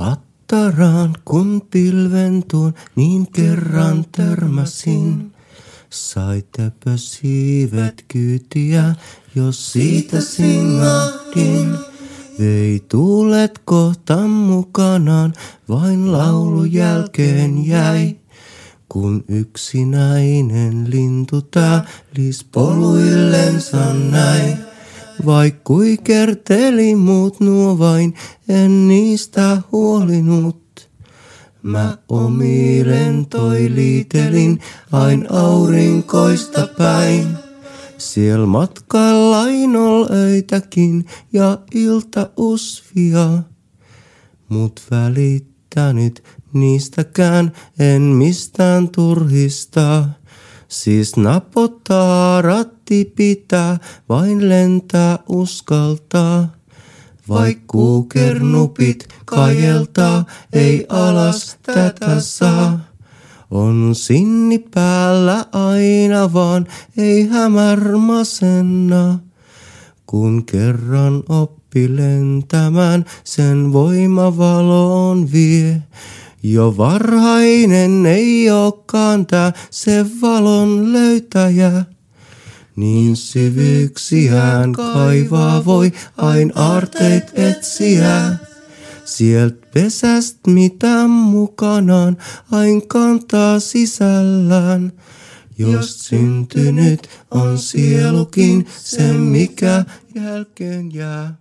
Hattaraan kun pilven tuon, niin kerran törmäsin. Saitepä siivet kyytiä, jos siitä singahdin. Vei tuulet kohta mukanaan, vain laulu jälkeen jäi. Kun yksinäinen lintu täälis poluillensa näin. Vaikkui kerteli muut nuo vain, en niistä huolinut. Mä omiilen toi liitelin ain aurinkoista päin. Siel matkalla ol öitäkin ja ilta usvia. Mut välittänyt niistäkään en mistään turhista. Siis napottaa ratti pitää, vain lentää uskaltaa. Vaikkuu kernupit kajeltaa, ei alas tätä saa. On sinni päällä aina vaan, ei hämär masenna. Kun kerran oppi lentämään, sen voima valoon vie. Jo varhainen ei olekaan tää se valon löytäjä. Niin syvyyksiään kaivaa voi ain aarteet etsiä. Sielt pesäst mitä mukanaan ain kantaa sisällään. Jos syntynyt on sielukin se mikä jälkeen jää.